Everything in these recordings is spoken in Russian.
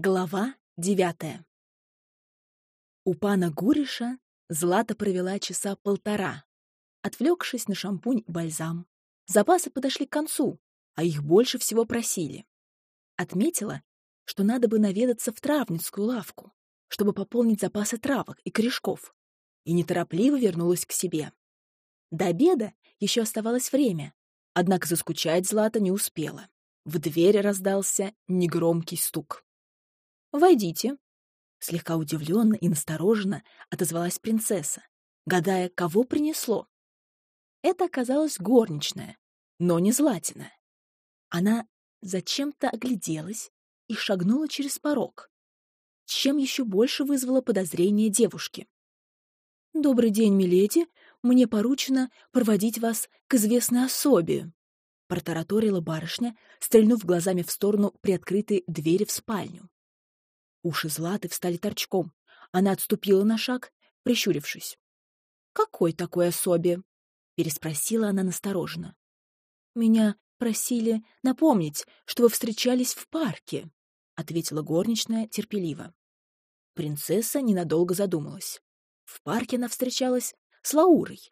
Глава девятая У пана Гуриша Злата провела часа полтора, отвлекшись на шампунь и бальзам. Запасы подошли к концу, а их больше всего просили. Отметила, что надо бы наведаться в травницкую лавку, чтобы пополнить запасы травок и корешков, и неторопливо вернулась к себе. До обеда еще оставалось время, однако заскучать Злата не успела. В дверь раздался негромкий стук. «Войдите», — слегка удивленно и настороженно отозвалась принцесса, гадая, кого принесло. Это оказалась горничная, но не Златина. Она зачем-то огляделась и шагнула через порог, чем еще больше вызвало подозрение девушки. «Добрый день, миледи. Мне поручено проводить вас к известной особе», — протараторила барышня, стрельнув глазами в сторону приоткрытой двери в спальню. Уши Златы встали торчком. Она отступила на шаг, прищурившись. «Какой такой особе?» — переспросила она настороженно. «Меня просили напомнить, что вы встречались в парке», — ответила горничная терпеливо. Принцесса ненадолго задумалась. В парке она встречалась с Лаурой.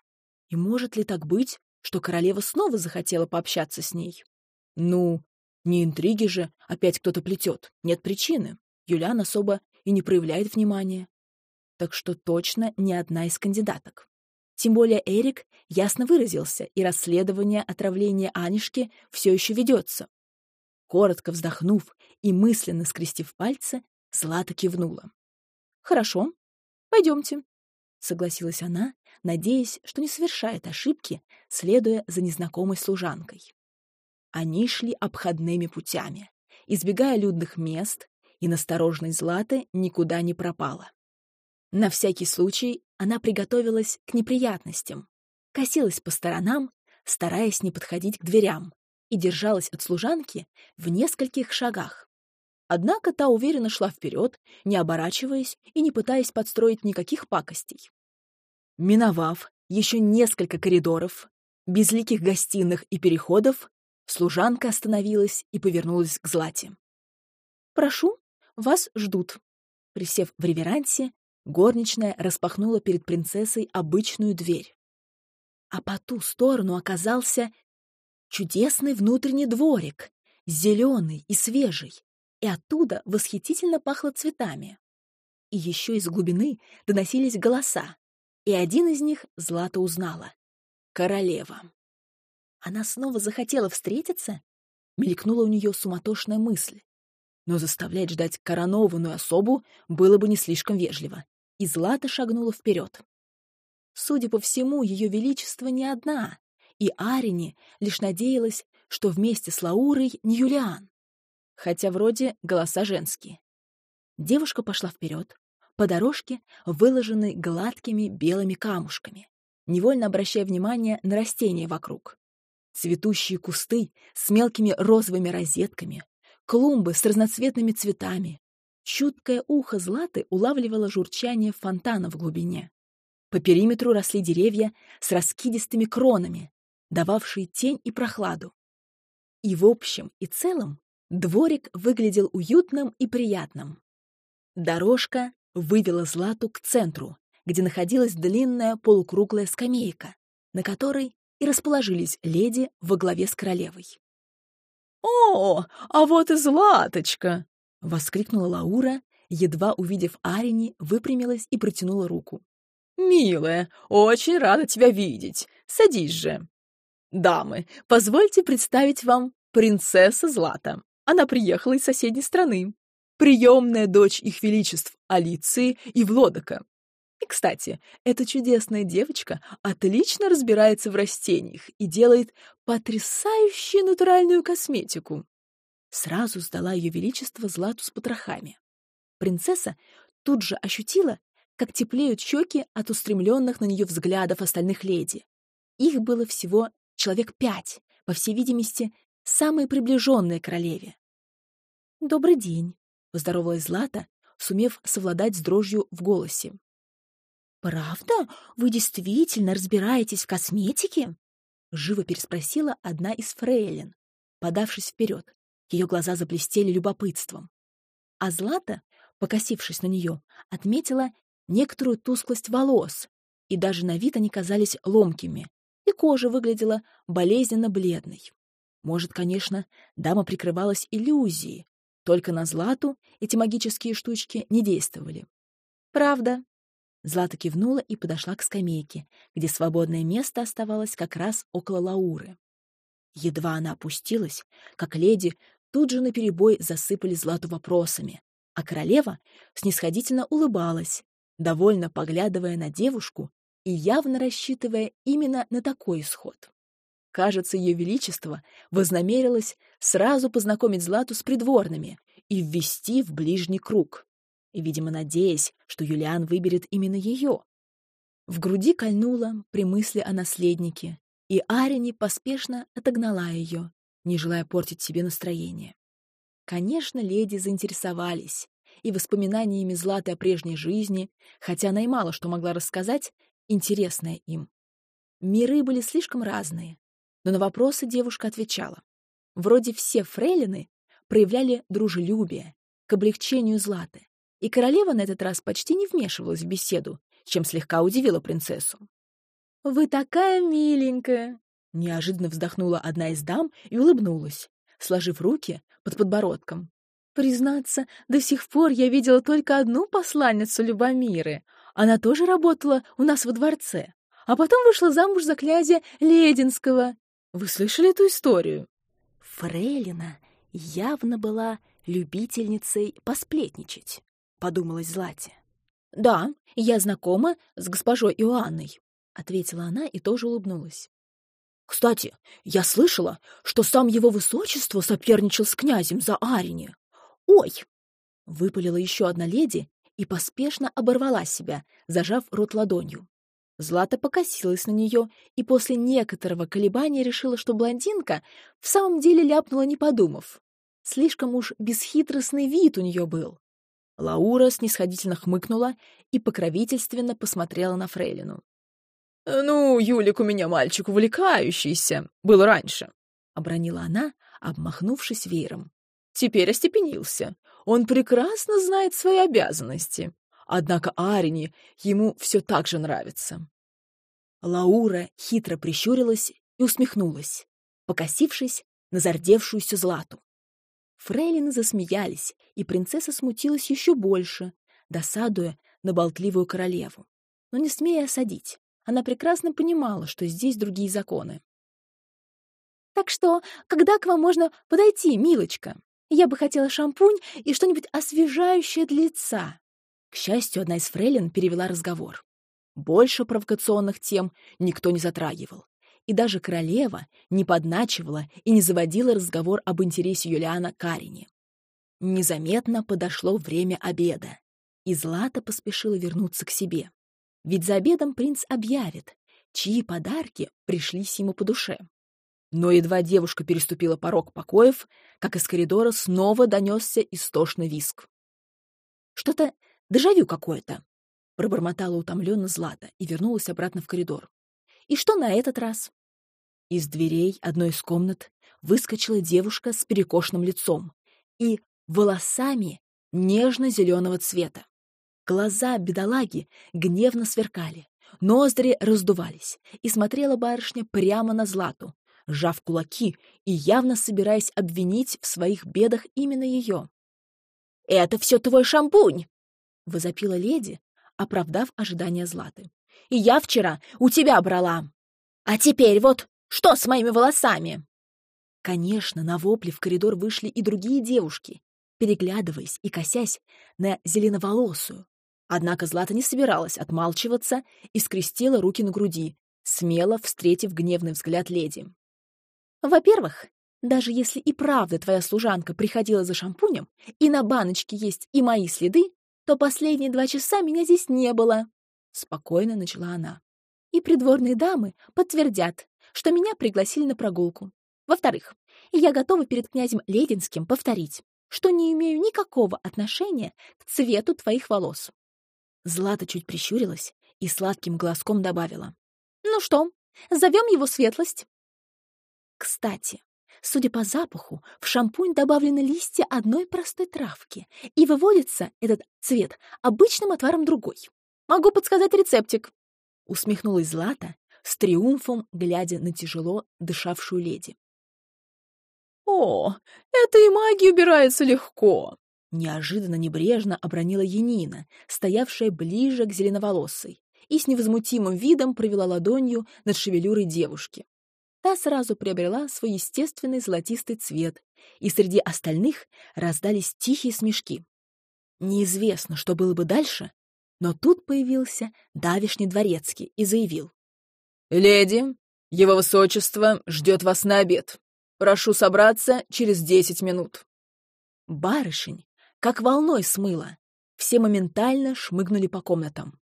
И может ли так быть, что королева снова захотела пообщаться с ней? Ну, не интриги же опять кто-то плетет, нет причины. Юлиан особо и не проявляет внимания. Так что точно не одна из кандидаток. Тем более Эрик ясно выразился, и расследование отравления Анишки все еще ведется. Коротко вздохнув и мысленно скрестив пальцы, Злата кивнула. «Хорошо, пойдемте», — согласилась она, надеясь, что не совершает ошибки, следуя за незнакомой служанкой. Они шли обходными путями, избегая людных мест и насторожность Златы никуда не пропала. На всякий случай она приготовилась к неприятностям, косилась по сторонам, стараясь не подходить к дверям, и держалась от служанки в нескольких шагах. Однако та уверенно шла вперед, не оборачиваясь и не пытаясь подстроить никаких пакостей. Миновав еще несколько коридоров, безликих гостиных и переходов, служанка остановилась и повернулась к Злате. «Прошу, вас ждут». Присев в реверансе, горничная распахнула перед принцессой обычную дверь. А по ту сторону оказался чудесный внутренний дворик, зеленый и свежий, и оттуда восхитительно пахло цветами. И еще из глубины доносились голоса, и один из них Злата узнала — королева. Она снова захотела встретиться? Мелькнула у нее суматошная мысль но заставлять ждать коронованную особу было бы не слишком вежливо, и Злата шагнула вперед. Судя по всему, ее величество не одна, и Арини лишь надеялась, что вместе с Лаурой не Юлиан, хотя вроде голоса женские. Девушка пошла вперед, по дорожке, выложенной гладкими белыми камушками, невольно обращая внимание на растения вокруг. Цветущие кусты с мелкими розовыми розетками, клумбы с разноцветными цветами. Чуткое ухо Златы улавливало журчание фонтана в глубине. По периметру росли деревья с раскидистыми кронами, дававшие тень и прохладу. И в общем и целом дворик выглядел уютным и приятным. Дорожка вывела Злату к центру, где находилась длинная полукруглая скамейка, на которой и расположились леди во главе с королевой. «О, а вот и Златочка!» — воскликнула Лаура, едва увидев Арини, выпрямилась и протянула руку. «Милая, очень рада тебя видеть. Садись же. Дамы, позвольте представить вам принцесса Злата. Она приехала из соседней страны. Приемная дочь их величеств Алиции и Влодока. И, кстати, эта чудесная девочка отлично разбирается в растениях и делает потрясающую натуральную косметику. Сразу сдала ее величество злату с потрохами. Принцесса тут же ощутила, как теплеют щеки от устремленных на нее взглядов остальных леди. Их было всего человек пять, по всей видимости, самые приближенные королеве. «Добрый день», — поздоровалась Злата, сумев совладать с дрожью в голосе. «Правда? Вы действительно разбираетесь в косметике?» Живо переспросила одна из фрейлин, подавшись вперед. Ее глаза заблестели любопытством. А Злата, покосившись на нее, отметила некоторую тусклость волос, и даже на вид они казались ломкими, и кожа выглядела болезненно бледной. Может, конечно, дама прикрывалась иллюзией, только на Злату эти магические штучки не действовали. «Правда». Злата кивнула и подошла к скамейке, где свободное место оставалось как раз около Лауры. Едва она опустилась, как леди тут же наперебой засыпали Злату вопросами, а королева снисходительно улыбалась, довольно поглядывая на девушку и явно рассчитывая именно на такой исход. Кажется, ее величество вознамерилось сразу познакомить Злату с придворными и ввести в ближний круг, видимо, надеясь, что Юлиан выберет именно ее. В груди кольнуло при мысли о наследнике, и Арини поспешно отогнала ее, не желая портить себе настроение. Конечно, леди заинтересовались и воспоминаниями Златы о прежней жизни, хотя она и мало что могла рассказать, интересное им. Миры были слишком разные, но на вопросы девушка отвечала. Вроде все фрейлины проявляли дружелюбие к облегчению Златы, и королева на этот раз почти не вмешивалась в беседу, чем слегка удивила принцессу. «Вы такая миленькая!» Неожиданно вздохнула одна из дам и улыбнулась, сложив руки под подбородком. «Признаться, до сих пор я видела только одну посланницу Любомиры. Она тоже работала у нас во дворце, а потом вышла замуж за князя Лединского. Вы слышали эту историю?» Фрейлина явно была любительницей посплетничать, подумалась Злате. «Да, я знакома с госпожой Иоанной», — ответила она и тоже улыбнулась. «Кстати, я слышала, что сам его высочество соперничал с князем за Арине. Ой!» — выпалила еще одна леди и поспешно оборвала себя, зажав рот ладонью. Злата покосилась на нее и после некоторого колебания решила, что блондинка в самом деле ляпнула, не подумав. Слишком уж бесхитростный вид у нее был. Лаура снисходительно хмыкнула и покровительственно посмотрела на Фрейлину. «Ну, Юлик у меня мальчик увлекающийся, был раньше», — обронила она, обмахнувшись веером. «Теперь остепенился. Он прекрасно знает свои обязанности. Однако Арине ему все так же нравится». Лаура хитро прищурилась и усмехнулась, покосившись на зардевшуюся Злату. Фрейлины засмеялись, и принцесса смутилась еще больше, досадуя на болтливую королеву, но не смея осадить. Она прекрасно понимала, что здесь другие законы. «Так что, когда к вам можно подойти, милочка? Я бы хотела шампунь и что-нибудь освежающее для лица». К счастью, одна из фрейлин перевела разговор. Больше провокационных тем никто не затрагивал. И даже королева не подначивала и не заводила разговор об интересе Юлиана к Карине. Незаметно подошло время обеда, и Злата поспешила вернуться к себе. Ведь за обедом принц объявит, чьи подарки пришлись ему по душе. Но едва девушка переступила порог покоев, как из коридора снова донесся истошный виск. «Что-то дежавю какое-то», — пробормотала утомленно Злата и вернулась обратно в коридор. «И что на этот раз?» Из дверей одной из комнат выскочила девушка с перекошенным лицом и волосами нежно-зеленого цвета. Глаза бедолаги гневно сверкали, ноздри раздувались, и смотрела барышня прямо на Злату, сжав кулаки и явно собираясь обвинить в своих бедах именно ее. «Это все твой шампунь!» — возопила леди, оправдав ожидания Златы. «И я вчера у тебя брала! А теперь вот что с моими волосами?» Конечно, на вопли в коридор вышли и другие девушки, переглядываясь и косясь на зеленоволосую, Однако Злата не собиралась отмалчиваться и скрестила руки на груди, смело встретив гневный взгляд леди. «Во-первых, даже если и правда твоя служанка приходила за шампунем, и на баночке есть и мои следы, то последние два часа меня здесь не было», — спокойно начала она. «И придворные дамы подтвердят, что меня пригласили на прогулку. Во-вторых, я готова перед князем Лединским повторить, что не имею никакого отношения к цвету твоих волос. Злата чуть прищурилась и сладким глазком добавила. «Ну что, зовем его светлость?» Кстати, Судя по запаху, в шампунь добавлены листья одной простой травки, и выводится этот цвет обычным отваром другой. Могу подсказать рецептик. Усмехнулась Злата, с триумфом глядя на тяжело дышавшую леди. «О, это и магия убирается легко!» Неожиданно небрежно обронила Янина, стоявшая ближе к зеленоволосой, и с невозмутимым видом провела ладонью над шевелюрой девушки. Та сразу приобрела свой естественный золотистый цвет, и среди остальных раздались тихие смешки. Неизвестно, что было бы дальше, но тут появился давишний дворецкий и заявил. «Леди, его высочество ждет вас на обед. Прошу собраться через десять минут». Барышень как волной смыло. Все моментально шмыгнули по комнатам.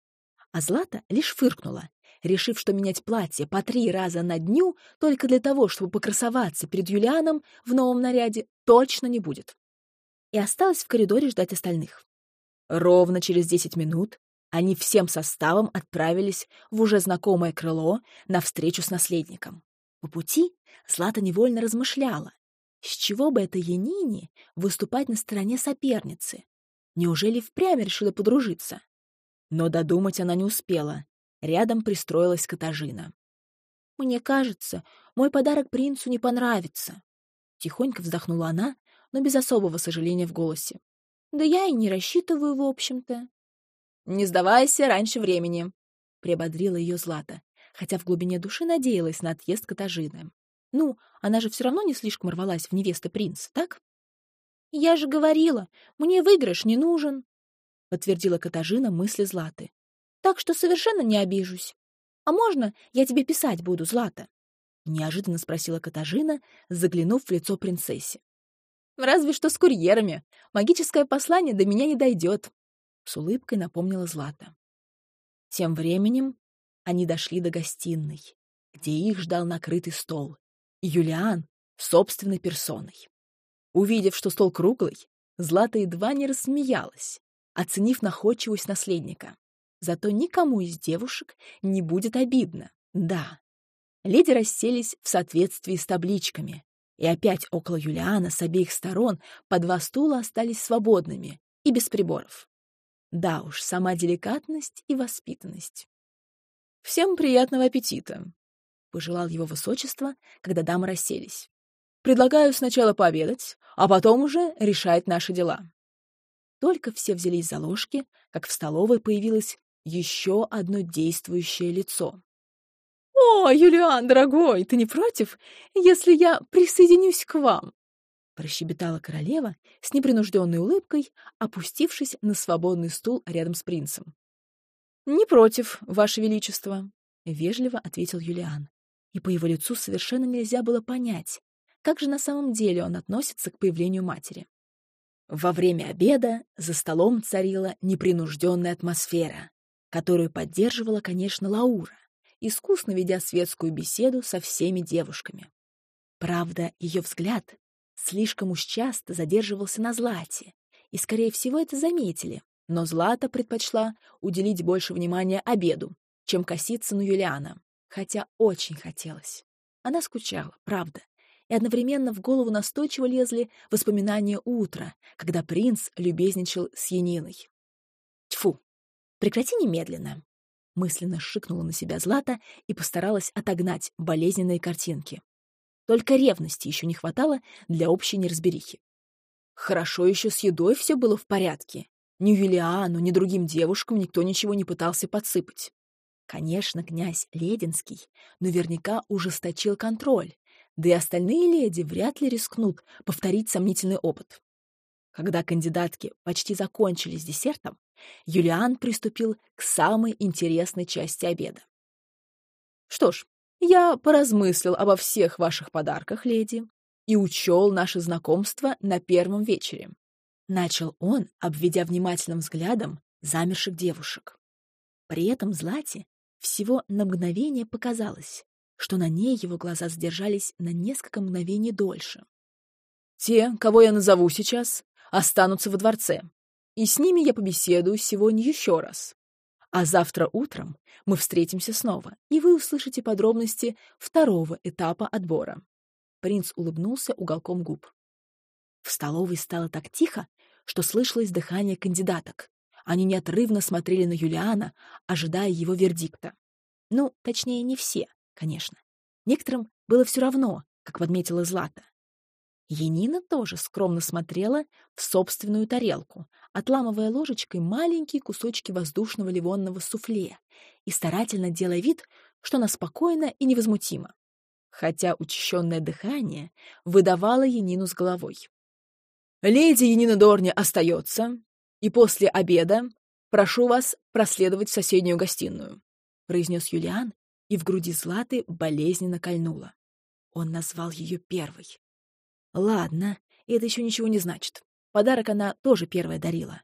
А Злата лишь фыркнула, решив, что менять платье по три раза на дню только для того, чтобы покрасоваться перед Юлианом в новом наряде, точно не будет. И осталась в коридоре ждать остальных. Ровно через десять минут они всем составом отправились в уже знакомое крыло на встречу с наследником. По пути Злата невольно размышляла, с чего бы это Янине выступать на стороне соперницы? Неужели впрямь решила подружиться? Но додумать она не успела. Рядом пристроилась Катажина. «Мне кажется, мой подарок принцу не понравится». Тихонько вздохнула она, но без особого сожаления в голосе. «Да я и не рассчитываю, в общем-то». «Не сдавайся раньше времени», — приободрила ее Злата, хотя в глубине души надеялась на отъезд Катажины. Ну, она же все равно не слишком рвалась в невесты принца, так? «Я же говорила, мне выигрыш не нужен», — подтвердила Катажина мысли Златы. «Так что совершенно не обижусь. А можно я тебе писать буду, Злата?» — неожиданно спросила Катажина, заглянув в лицо принцессе. «Разве что с курьерами. Магическое послание до меня не дойдет», — с улыбкой напомнила Злата. Тем временем они дошли до гостиной, где их ждал накрытый стол, Юлиан собственной персоной. Увидев, что стол круглый, Злата едва не рассмеялась, оценив находчивость наследника. Зато никому из девушек не будет обидно. Да. Леди расселись в соответствии с табличками, и опять около Юлиана с обеих сторон по два стула остались свободными и без приборов. Да уж, сама деликатность и воспитанность. «Всем приятного аппетита!» — пожелал его высочество, когда дамы расселись. «Предлагаю сначала пообедать, а потом уже решать наши дела». Только все взялись за ложки, как в столовой появилось еще одно действующее лицо. «О, Юлиан, дорогой, ты не против, если я присоединюсь к вам?» прощебетала королева с непринужденной улыбкой, опустившись на свободный стул рядом с принцем. «Не против, Ваше Величество», — вежливо ответил Юлиан и по его лицу совершенно нельзя было понять, как же на самом деле он относится к появлению матери. Во время обеда за столом царила непринужденная атмосфера, которую поддерживала, конечно, Лаура, искусно ведя светскую беседу со всеми девушками. Правда, ее взгляд слишком уж часто задерживался на Злате, и, скорее всего, это заметили, но Злата предпочла уделить больше внимания обеду, чем коситься на Юлиана хотя очень хотелось. Она скучала, правда, и одновременно в голову настойчиво лезли воспоминания утра, когда принц любезничал с Яниной. «Тьфу! Прекрати немедленно!» Мысленно шикнула на себя Злата и постаралась отогнать болезненные картинки. Только ревности еще не хватало для общей неразберихи. Хорошо еще с едой все было в порядке. Ни Юлиану, ни другим девушкам никто ничего не пытался подсыпать. Конечно, князь Лединский наверняка ужесточил контроль, да и остальные леди вряд ли рискнут повторить сомнительный опыт. Когда кандидатки почти закончили с десертом, Юлиан приступил к самой интересной части обеда. «Что ж, я поразмыслил обо всех ваших подарках, леди, и учел наше знакомство на первом вечере», — начал он, обведя внимательным взглядом замерших девушек. При этом Злате всего на мгновение показалось, что на ней его глаза задержались на несколько мгновений дольше. «Те, кого я назову сейчас, останутся во дворце, и с ними я побеседую сегодня еще раз. А завтра утром мы встретимся снова, и вы услышите подробности второго этапа отбора. Принц улыбнулся уголком губ. В столовой стало так тихо, что слышалось дыхание кандидаток. Они неотрывно смотрели на Юлиана, ожидая его вердикта. Ну, точнее, не все, конечно. Некоторым было все равно, как подметила Злата. Енина тоже скромно смотрела в собственную тарелку, отламывая ложечкой маленькие кусочки воздушного ливонного суфле и старательно делая вид, что она спокойна и невозмутима. Хотя учащенное дыхание выдавало Енину с головой. «Леди Енина Дорни остается, и после обеда прошу вас проследовать в соседнюю гостиную», произнес Юлиан, и в груди Златы болезненно кольнуло. Он назвал ее первой. Ладно, это еще ничего не значит. Подарок она тоже первая дарила.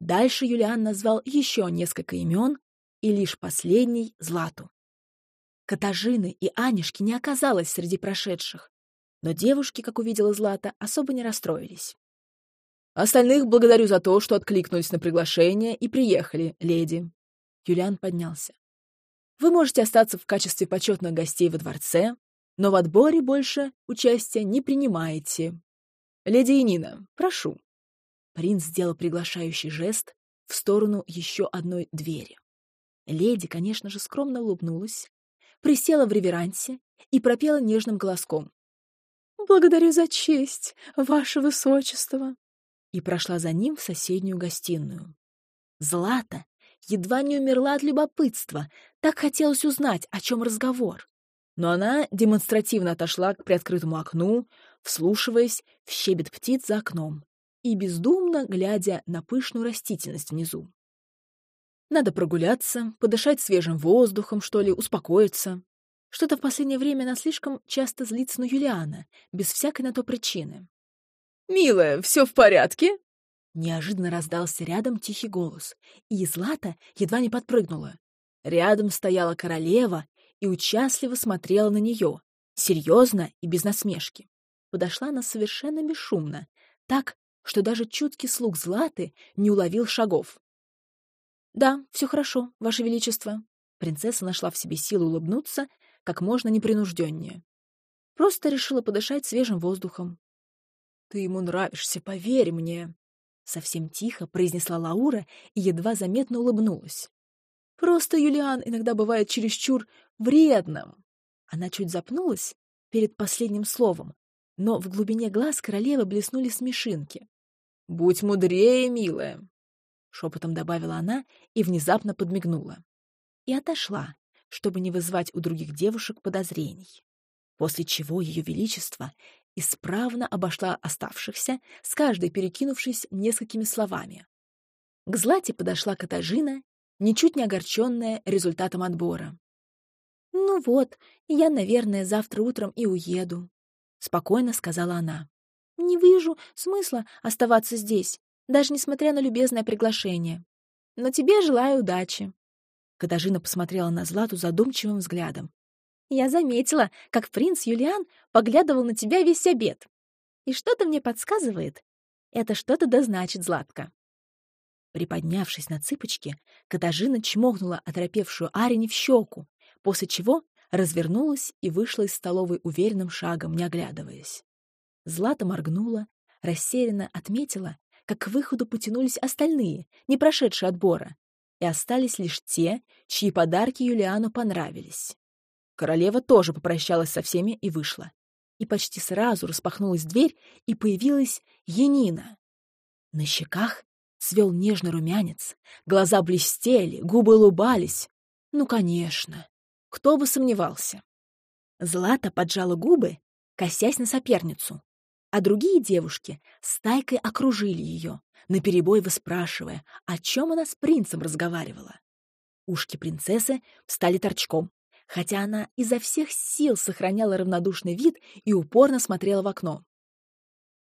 Дальше Юлиан назвал еще несколько имен, и лишь последний — Злату. Катажины и Анишки не оказалось среди прошедших, но девушки, как увидела Злата, особо не расстроились. «Остальных благодарю за то, что откликнулись на приглашение и приехали, леди». Юлиан поднялся. «Вы можете остаться в качестве почетных гостей во дворце, но в отборе больше участия не принимаете. Леди Инина, прошу». Принц сделал приглашающий жест в сторону еще одной двери. Леди, конечно же, скромно улыбнулась, присела в реверансе и пропела нежным голоском. «Благодарю за честь, ваше высочество!» и прошла за ним в соседнюю гостиную. Злата едва не умерла от любопытства, так хотелось узнать, о чем разговор но она демонстративно отошла к приоткрытому окну, вслушиваясь в щебет птиц за окном и бездумно глядя на пышную растительность внизу. Надо прогуляться, подышать свежим воздухом, что ли, успокоиться. Что-то в последнее время она слишком часто злится на Юлиана, без всякой на то причины. «Милая, все в порядке?» Неожиданно раздался рядом тихий голос, и Злата едва не подпрыгнула. Рядом стояла королева и участливо смотрела на нее, серьезно и без насмешки. Подошла она совершенно бесшумно, так, что даже чуткий слуг Златы не уловил шагов. «Да, все хорошо, Ваше Величество». Принцесса нашла в себе силы улыбнуться как можно непринужденнее. Просто решила подышать свежим воздухом. «Ты ему нравишься, поверь мне!» Совсем тихо произнесла Лаура и едва заметно улыбнулась. Просто Юлиан иногда бывает чересчур вредным. Она чуть запнулась перед последним словом, но в глубине глаз королевы блеснули смешинки. «Будь мудрее, милая!» — шепотом добавила она и внезапно подмигнула. И отошла, чтобы не вызвать у других девушек подозрений. После чего Ее Величество исправно обошла оставшихся, с каждой перекинувшись несколькими словами. К Злате подошла Катажина ничуть не огорченная результатом отбора. «Ну вот, я, наверное, завтра утром и уеду», — спокойно сказала она. «Не вижу смысла оставаться здесь, даже несмотря на любезное приглашение. Но тебе желаю удачи». Катажина посмотрела на Злату задумчивым взглядом. «Я заметила, как принц Юлиан поглядывал на тебя весь обед. И что-то мне подсказывает. Это что-то да значит, Златка. Приподнявшись на цыпочки, Катажина чмокнула оторопевшую Арине в щеку, после чего развернулась и вышла из столовой уверенным шагом, не оглядываясь. Злата моргнула, рассеянно отметила, как к выходу потянулись остальные, не прошедшие отбора, и остались лишь те, чьи подарки Юлиану понравились. Королева тоже попрощалась со всеми и вышла. И почти сразу распахнулась дверь, и появилась Енина. На щеках свел нежный румянец, глаза блестели, губы улыбались. Ну, конечно, кто бы сомневался. Злата поджала губы, косясь на соперницу, а другие девушки стайкой окружили ее, наперебой выспрашивая, о чем она с принцем разговаривала. Ушки принцессы встали торчком, хотя она изо всех сил сохраняла равнодушный вид и упорно смотрела в окно.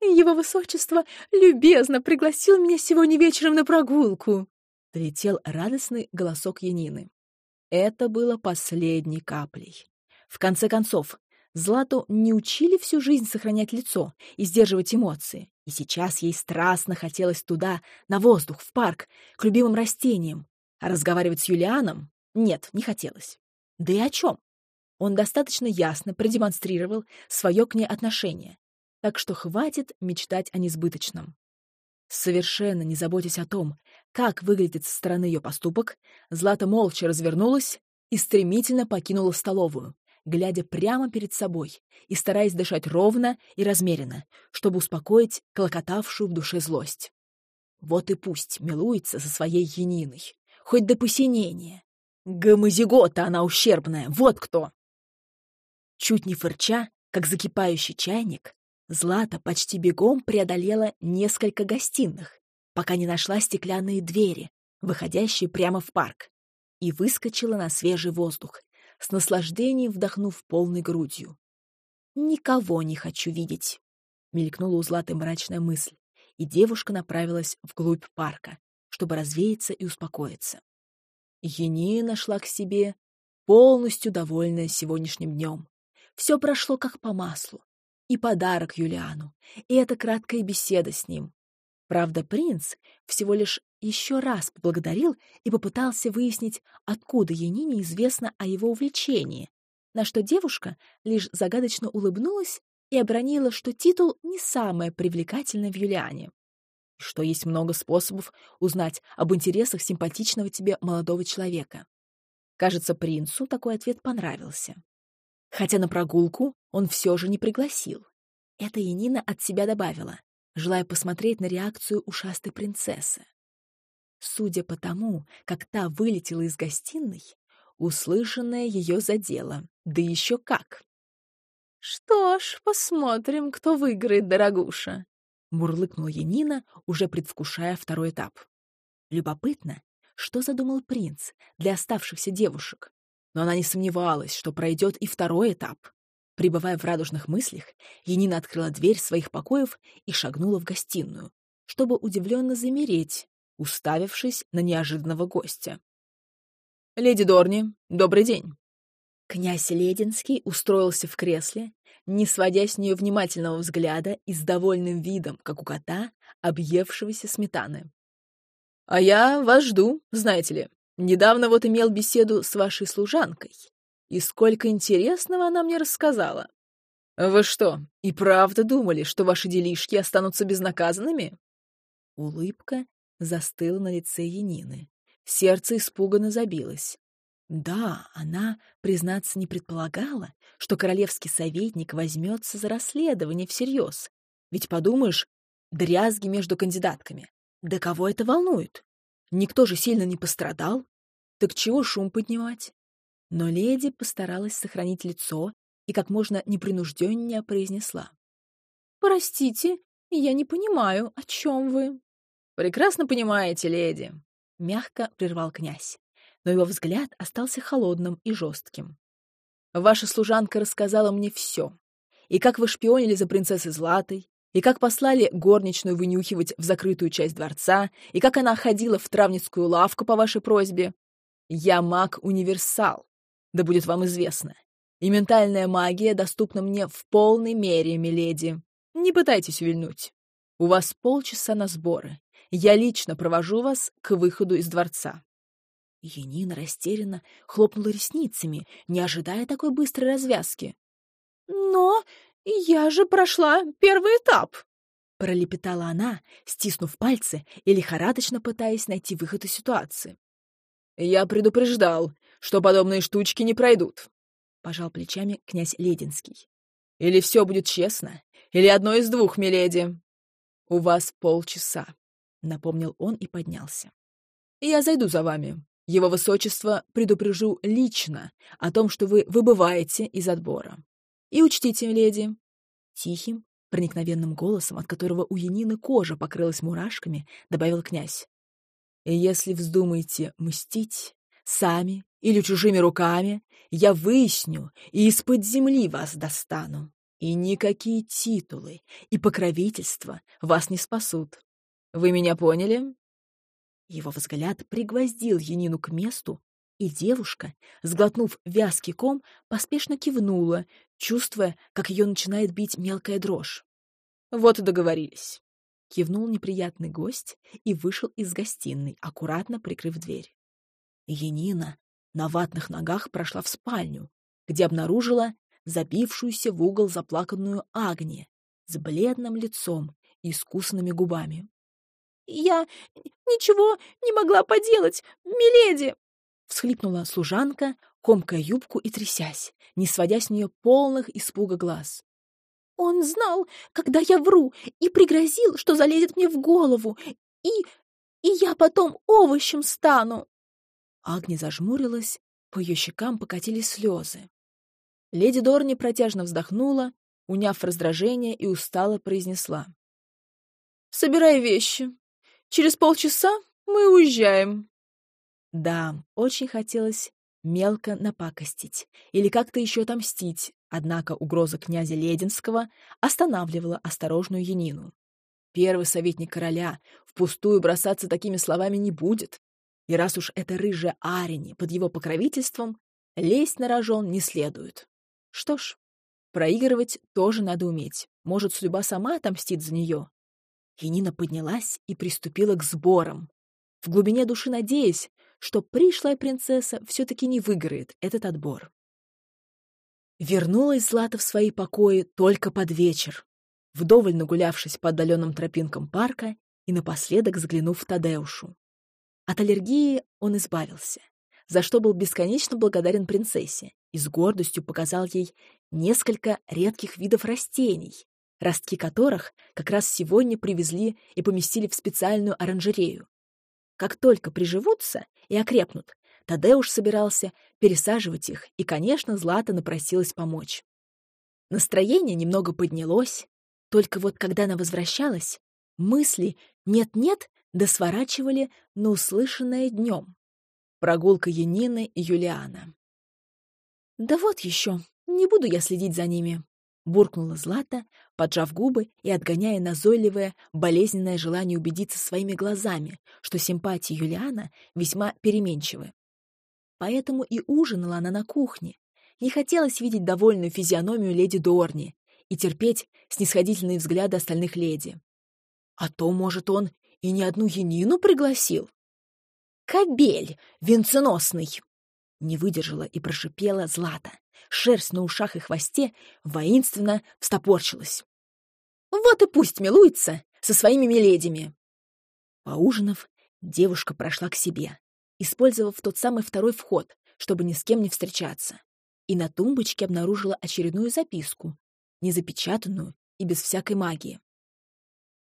Его высочество любезно пригласил меня сегодня вечером на прогулку!» — долетел радостный голосок Янины. Это было последней каплей. В конце концов, Злату не учили всю жизнь сохранять лицо и сдерживать эмоции, и сейчас ей страстно хотелось туда, на воздух, в парк, к любимым растениям, а разговаривать с Юлианом нет, не хотелось. Да и о чем? Он достаточно ясно продемонстрировал свое к ней отношение, так что хватит мечтать о несбыточном. Совершенно не заботясь о том, как выглядит со стороны ее поступок, Злата молча развернулась и стремительно покинула столовую, глядя прямо перед собой и стараясь дышать ровно и размеренно, чтобы успокоить клокотавшую в душе злость. Вот и пусть милуется со своей Яниной, хоть до посинения. Гомозигота она ущербная, вот кто! Чуть не фырча, как закипающий чайник, Злата почти бегом преодолела несколько гостиных, пока не нашла стеклянные двери, выходящие прямо в парк, и выскочила на свежий воздух, с наслаждением вдохнув полной грудью. «Никого не хочу видеть», — мелькнула у Златы мрачная мысль, и девушка направилась вглубь парка, чтобы развеяться и успокоиться. Енина шла к себе, полностью довольная сегодняшним днем. Все прошло как по маслу и подарок Юлиану, и эта краткая беседа с ним. Правда, принц всего лишь еще раз поблагодарил и попытался выяснить, откуда Янине известно о его увлечении, на что девушка лишь загадочно улыбнулась и обронила, что титул не самое привлекательное в Юлиане, что есть много способов узнать об интересах симпатичного тебе молодого человека. Кажется, принцу такой ответ понравился. Хотя на прогулку он все же не пригласил. Это Янина от себя добавила, желая посмотреть на реакцию ушастой принцессы. Судя по тому, как та вылетела из гостиной, услышанное ее задело, да еще как. «Что ж, посмотрим, кто выиграет, дорогуша», — мурлыкнула Янина, уже предвкушая второй этап. Любопытно, что задумал принц для оставшихся девушек, но она не сомневалась, что пройдет и второй этап. Прибывая в радужных мыслях, Янина открыла дверь своих покоев и шагнула в гостиную, чтобы удивленно замереть, уставившись на неожиданного гостя. «Леди Дорни, добрый день!» Князь Лединский устроился в кресле, не сводя с нее внимательного взгляда и с довольным видом, как у кота, объевшегося сметаны. «А я вас жду, знаете ли. Недавно вот имел беседу с вашей служанкой. И сколько интересного она мне рассказала. Вы что, и правда думали, что ваши делишки останутся безнаказанными? Улыбка застыла на лице Янины. Сердце испуганно забилось. Да, она, признаться, не предполагала, что королевский советник возьмется за расследование всерьез. Ведь подумаешь, дрязги между кандидатками. Да кого это волнует? Никто же сильно не пострадал. Так чего шум поднимать? Но леди постаралась сохранить лицо и как можно непринужденнее произнесла. «Простите, я не понимаю, о чем вы?» «Прекрасно понимаете, леди», — мягко прервал князь, но его взгляд остался холодным и жестким. «Ваша служанка рассказала мне все. И как вы шпионили за принцессой Златой, и как послали горничную вынюхивать в закрытую часть дворца, и как она ходила в травницкую лавку по вашей просьбе. Я маг-универсал, да будет вам известно. И ментальная магия доступна мне в полной мере, миледи. Не пытайтесь увильнуть. У вас полчаса на сборы. Я лично провожу вас к выходу из дворца». Енина растерянно хлопнула ресницами, не ожидая такой быстрой развязки. «Но я же прошла первый этап!» Пролепетала она, стиснув пальцы и лихорадочно пытаясь найти выход из ситуации. «Я предупреждал, что подобные штучки не пройдут», — пожал плечами князь Лединский. «Или все будет честно, или одно из двух, миледи. У вас полчаса», — напомнил он и поднялся. «Я зайду за вами. Его высочество предупрежу лично о том, что вы выбываете из отбора. И учтите, леди». Тихим, проникновенным голосом, от которого у Янины кожа покрылась мурашками, добавил князь. «Если вздумаете мстить, сами или чужими руками, я выясню и из-под земли вас достану. И никакие титулы и покровительства вас не спасут. Вы меня поняли?» Его взгляд пригвоздил Янину к месту, и девушка, сглотнув вязкий ком, поспешно кивнула, чувствуя, как ее начинает бить мелкая дрожь. «Вот и договорились», — кивнул неприятный гость и вышел из гостиной, аккуратно прикрыв дверь. Янина на ватных ногах прошла в спальню, где обнаружила забившуюся в угол заплаканную Агни с бледным лицом и искусанными губами. «Я ничего не могла поделать, миледи!» — всхлипнула служанка, комкая юбку и трясясь, не сводя с нее полных испуга глаз. «Он знал, когда я вру, и пригрозил, что залезет мне в голову, и... и я потом овощем стану!» Агни зажмурилась, по ее щекам покатились слезы. Леди Дорни протяжно вздохнула, уняв раздражение и устало произнесла. «Собирай вещи. Через полчаса мы уезжаем». Да, очень хотелось мелко напакостить или как-то еще отомстить, однако угроза князя Лединского останавливала осторожную Янину. Первый советник короля впустую бросаться такими словами не будет, и раз уж это рыжая Арени под его покровительством, лезть на рожон не следует. Что ж, проигрывать тоже надо уметь. Может, судьба сама отомстит за нее. Енина поднялась и приступила к сборам, в глубине души надеясь, что пришлая принцесса все-таки не выиграет этот отбор. Вернулась Злата в свои покои только под вечер, вдоволь нагулявшись по отдаленным тропинкам парка и напоследок взглянув в Тадеушу. От аллергии он избавился, за что был бесконечно благодарен принцессе и с гордостью показал ей несколько редких видов растений, ростки которых как раз сегодня привезли и поместили в специальную оранжерею. Как только приживутся и окрепнут, Тадеуш собирался пересаживать их, и, конечно, Злата напросилась помочь. Настроение немного поднялось, только вот когда она возвращалась, мысли «нет-нет» да сворачивали на услышанное днем. Прогулка Янины и Юлиана. «Да вот еще, не буду я следить за ними», — буркнула Злата, поджав губы и отгоняя назойливое, болезненное желание убедиться своими глазами, что симпатии Юлиана весьма переменчивы. Поэтому и ужинала она на кухне. Не хотелось видеть довольную физиономию леди Дорни и терпеть снисходительные взгляды остальных леди. А то, может, он и не одну Янину пригласил? «Кобель венценосный!» Не выдержала и прошипела Злата. Шерсть на ушах и хвосте воинственно встопорчилась. «Вот и пусть милуется со своими миледями!» Поужинав, девушка прошла к себе, использовав тот самый второй вход, чтобы ни с кем не встречаться, и на тумбочке обнаружила очередную записку, незапечатанную и без всякой магии.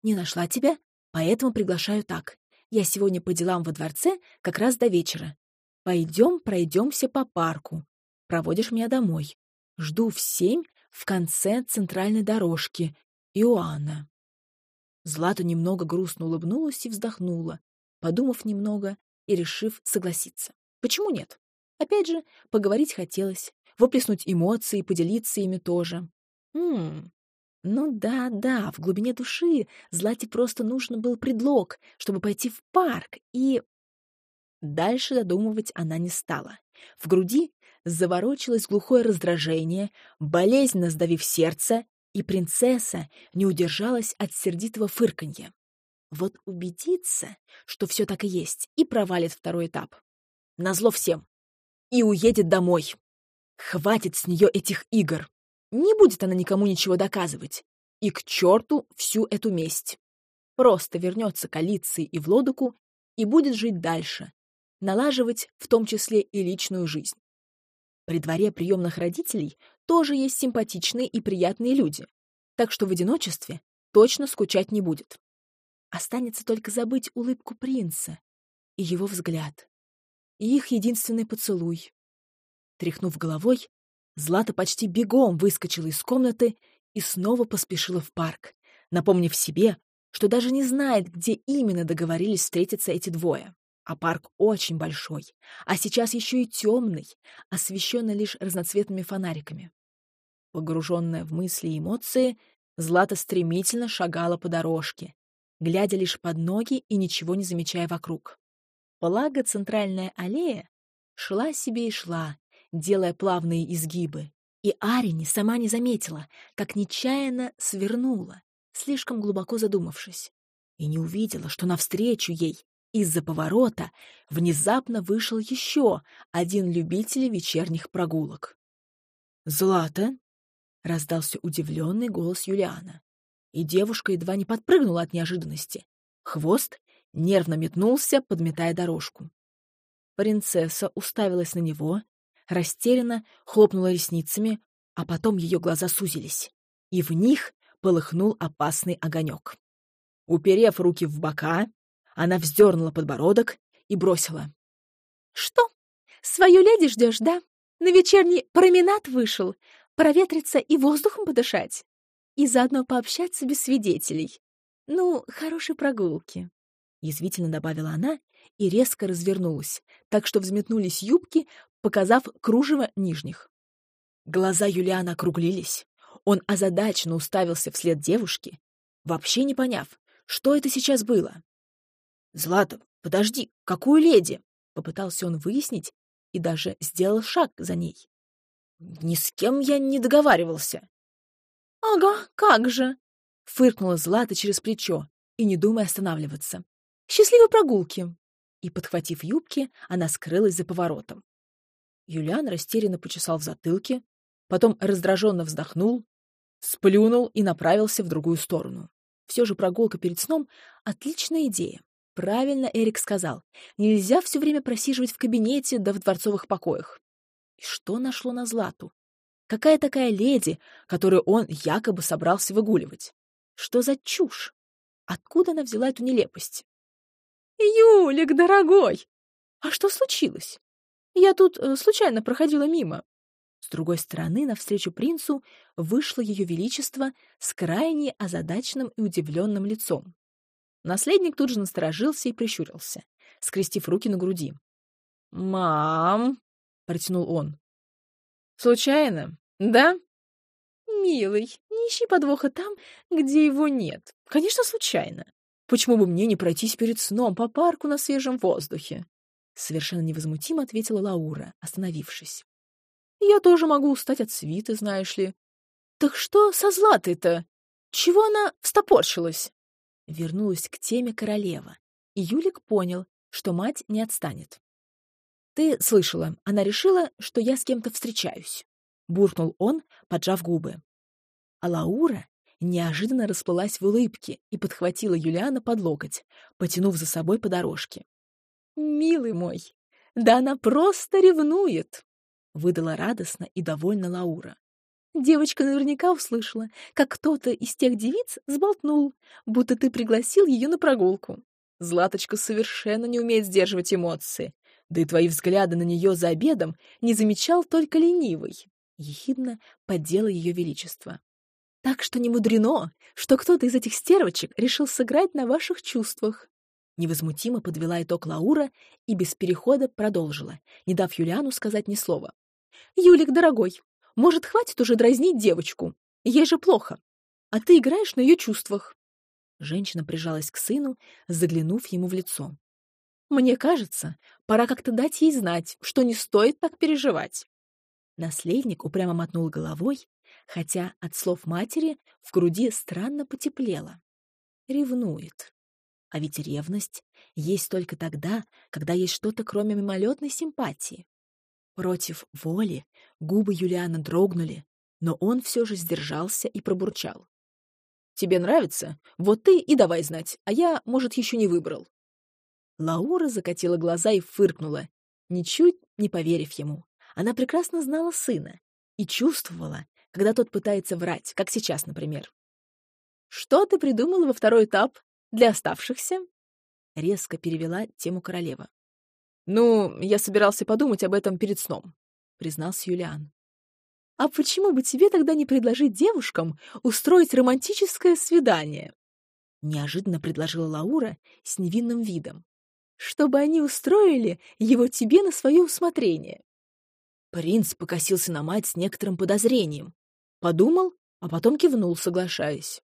«Не нашла тебя, поэтому приглашаю так. Я сегодня по делам во дворце как раз до вечера. Пойдем пройдемся по парку. Проводишь меня домой. Жду в семь в конце центральной дорожки. Иоанна. Злата немного грустно улыбнулась и вздохнула, подумав немного и решив согласиться. Почему нет? Опять же, поговорить хотелось, выплеснуть эмоции поделиться ими тоже. Ммм, ну да, да, в глубине души Злате просто нужен был предлог, чтобы пойти в парк и... Дальше додумывать она не стала. В груди заворочилось глухое раздражение, болезненно сдавив сердце, и принцесса не удержалась от сердитого фырканья. Вот убедиться, что все так и есть, и провалит второй этап. Назло всем. И уедет домой. Хватит с нее этих игр. Не будет она никому ничего доказывать. И к черту всю эту месть. Просто вернется к Алиции и в Лодоку и будет жить дальше, налаживать в том числе и личную жизнь. При дворе приемных родителей тоже есть симпатичные и приятные люди, так что в одиночестве точно скучать не будет. Останется только забыть улыбку принца и его взгляд, и их единственный поцелуй. Тряхнув головой, Злата почти бегом выскочила из комнаты и снова поспешила в парк, напомнив себе, что даже не знает, где именно договорились встретиться эти двое. А парк очень большой, а сейчас еще и темный, освещенный лишь разноцветными фонариками. Погруженная в мысли и эмоции, Злата стремительно шагала по дорожке, глядя лишь под ноги и ничего не замечая вокруг. Благо, центральная аллея шла себе и шла, делая плавные изгибы, и Арини сама не заметила, как нечаянно свернула, слишком глубоко задумавшись, и не увидела, что навстречу ей из-за поворота внезапно вышел еще один любитель вечерних прогулок. «Злата!» — раздался удивленный голос Юлиана. И девушка едва не подпрыгнула от неожиданности. Хвост нервно метнулся, подметая дорожку. Принцесса уставилась на него, растерянно хлопнула ресницами, а потом ее глаза сузились, и в них полыхнул опасный огонек. Уперев руки в бока, она вздернула подбородок и бросила. «Что? Свою леди ждешь, да? На вечерний променад вышел, проветриться и воздухом подышать? И заодно пообщаться без свидетелей. Ну, хорошей прогулки», — язвительно добавила она и резко развернулась, так что взметнулись юбки, показав кружево нижних. Глаза Юлиана округлились. Он озадаченно уставился вслед девушки, вообще не поняв, что это сейчас было. «Злата, подожди, какую леди?» — попытался он выяснить и даже сделал шаг за ней. «Ни с кем я не договаривался». «Ага, как же!» — фыркнула Злата через плечо и не думая останавливаться. «Счастливой прогулки!» И, подхватив юбки, она скрылась за поворотом. Юлиан растерянно почесал в затылке, потом раздраженно вздохнул, сплюнул и направился в другую сторону. Все же прогулка перед сном — отличная идея. Правильно Эрик сказал. Нельзя все время просиживать в кабинете да в дворцовых покоях. И что нашло на Злату? Какая такая леди, которую он якобы собрался выгуливать? Что за чушь? Откуда она взяла эту нелепость? «Юлик, дорогой! А что случилось? Я тут э, случайно проходила мимо». С другой стороны, навстречу принцу вышло ее величество с крайне озадаченным и удивленным лицом. Наследник тут же насторожился и прищурился, скрестив руки на груди. «Мам!» — протянул он. «Случайно, да?» «Милый, не ищи подвоха там, где его нет. Конечно, случайно. Почему бы мне не пройтись перед сном по парку на свежем воздухе?» Совершенно невозмутимо ответила Лаура, остановившись. «Я тоже могу устать от свиты, знаешь ли. Так что со Златой-то? Чего она встопорщилась?» Вернулась к теме королева, и Юлик понял, что мать не отстанет. «Ты слышала, она решила, что я с кем-то встречаюсь», — буркнул он, поджав губы. А Лаура неожиданно расплылась в улыбке и подхватила Юлиана под локоть, потянув за собой по дорожке. «Милый мой, да она просто ревнует!» — выдала радостно и довольно Лаура. Девочка наверняка услышала, как кто-то из тех девиц сболтнул, будто ты пригласил ее на прогулку. Златочка совершенно не умеет сдерживать эмоции, да и твои взгляды на нее за обедом не замечал только ленивый. Ехидно поддела ее величество. Так что не мудрено, что кто-то из этих стервочек решил сыграть на ваших чувствах. Невозмутимо подвела итог Лаура и без перехода продолжила, не дав Юлиану сказать ни слова. «Юлик, дорогой, может, хватит уже дразнить девочку? Ей же плохо. А ты играешь на ее чувствах. Женщина прижалась к сыну, заглянув ему в лицо. Мне кажется, пора как-то дать ей знать, что не стоит так переживать. Наследник упрямо мотнул головой, хотя от слов матери в груди странно потеплело. Ревнует. А ведь ревность есть только тогда, когда есть что-то кроме мимолетной симпатии. Против воли губы Юлиана дрогнули, но он все же сдержался и пробурчал. «Тебе нравится? Вот ты и давай знать, а я, может, еще не выбрал». Лаура закатила глаза и фыркнула, ничуть не поверив ему. Она прекрасно знала сына и чувствовала, когда тот пытается врать, как сейчас, например. «Что ты придумала во второй этап для оставшихся?» Резко перевела тему королева. «Ну, я собирался подумать об этом перед сном», — признался Юлиан. «А почему бы тебе тогда не предложить девушкам устроить романтическое свидание?» Неожиданно предложила Лаура с невинным видом. «Чтобы они устроили его тебе на свое усмотрение». Принц покосился на мать с некоторым подозрением. Подумал, а потом кивнул, соглашаясь.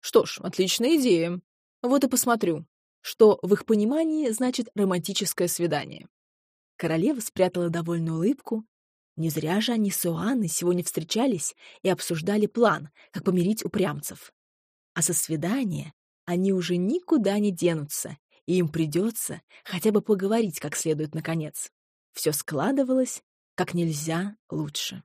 «Что ж, отличная идея. Вот и посмотрю, что в их понимании значит романтическое свидание. Королева спрятала довольную улыбку. Не зря же они с Иоанной сегодня встречались и обсуждали план, как помирить упрямцев. А со свидания они уже никуда не денутся, и им придется хотя бы поговорить как следует наконец. Все складывалось как нельзя лучше.